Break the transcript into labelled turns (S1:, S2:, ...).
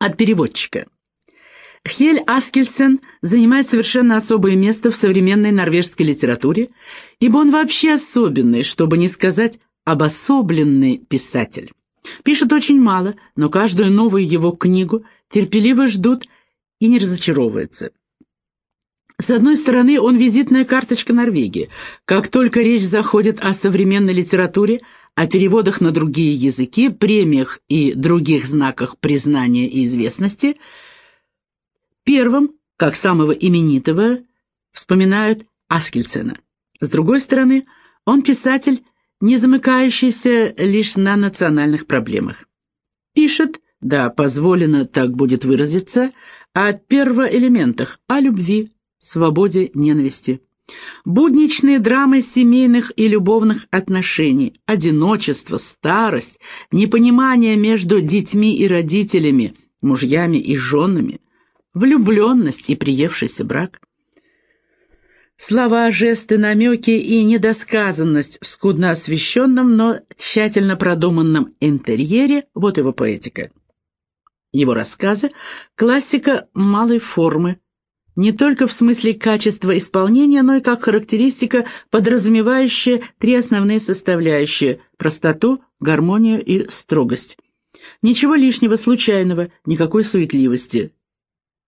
S1: От переводчика. Хель Аскельсен занимает совершенно особое место в современной норвежской литературе, ибо он вообще особенный, чтобы не сказать обособленный писатель. Пишет очень мало, но каждую новую его книгу терпеливо ждут и не разочаровываются. С одной стороны, он визитная карточка Норвегии. Как только речь заходит о современной литературе, о переводах на другие языки, премиях и других знаках признания и известности, первым, как самого именитого, вспоминают Аскельсена. С другой стороны, он писатель, не замыкающийся лишь на национальных проблемах. Пишет, да, позволено так будет выразиться, о первоэлементах, о любви, свободе ненависти. Будничные драмы семейных и любовных отношений, одиночество, старость, непонимание между детьми и родителями, мужьями и женами, влюбленность и приевшийся брак. Слова, жесты, намеки и недосказанность в скудно освещенном, но тщательно продуманном интерьере – вот его поэтика. Его рассказы – классика малой формы, не только в смысле качества исполнения, но и как характеристика, подразумевающая три основные составляющие – простоту, гармонию и строгость. Ничего лишнего, случайного, никакой суетливости.